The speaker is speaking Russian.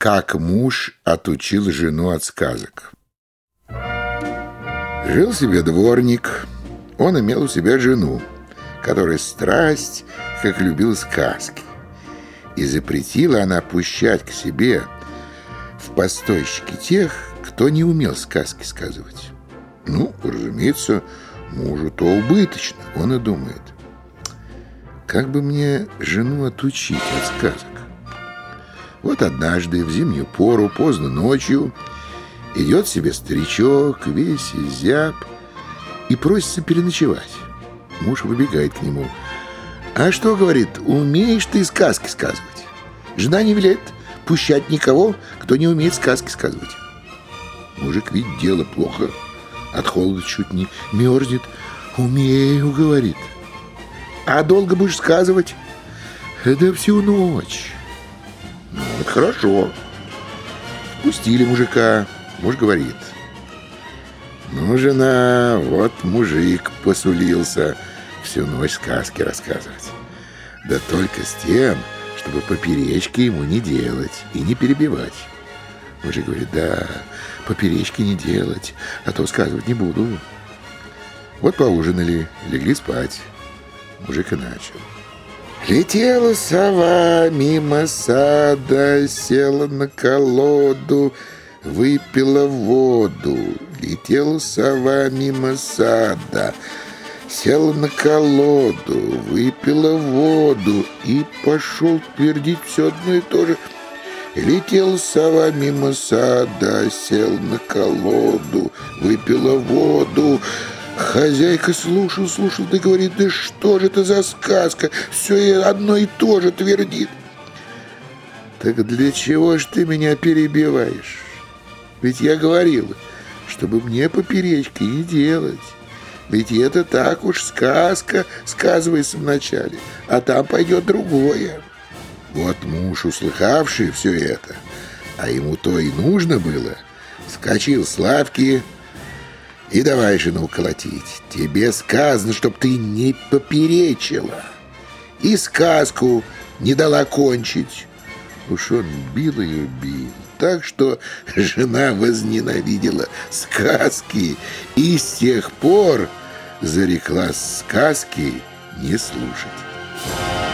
Как муж отучил жену от сказок. Жил себе дворник. Он имел у себя жену, которая страсть, как любил сказки. И запретила она пущать к себе в постойщики тех, кто не умел сказки сказывать. Ну, разумеется, мужу-то убыточно, он и думает. Как бы мне жену отучить от сказок? Вот однажды в зимнюю пору, поздно ночью, идет себе старичок, весь изяб, и просится переночевать. Муж выбегает к нему. «А что, — говорит, — умеешь ты сказки сказывать? Жена не велит пущать никого, кто не умеет сказки сказывать». Мужик видит дело плохо, от холода чуть не мерзнет. «Умею, — говорит. А долго будешь сказывать?» «Да всю ночь». «Ну, вот хорошо». Пустили мужика. Муж говорит. «Ну, жена, вот мужик посулился всю ночь сказки рассказывать. Да только с тем, чтобы поперечки ему не делать и не перебивать». Мужик говорит, да, поперечки не делать, а то сказывать не буду. Вот поужинали, легли спать. Мужик и начал. Летела сова мимо сада, села на колоду, выпила воду. Летела сова мимо сада, села на колоду, выпила воду и пошел твердить все одно и то же – Летел сова мимо сада, сел на колоду, выпила воду. Хозяйка слушал, слушал, да говорит, да что же это за сказка? Все одно и то же твердит. Так для чего ж ты меня перебиваешь? Ведь я говорил, чтобы мне поперечки не делать. Ведь это так уж сказка сказывается вначале, а там пойдет другое. Вот муж, услыхавший все это, а ему то и нужно было, скачил с лавки и давай жену колотить. Тебе сказано, чтоб ты не поперечила и сказку не дала кончить. Уж он бил ее, бил, так что жена возненавидела сказки и с тех пор зареклась сказки не слушать.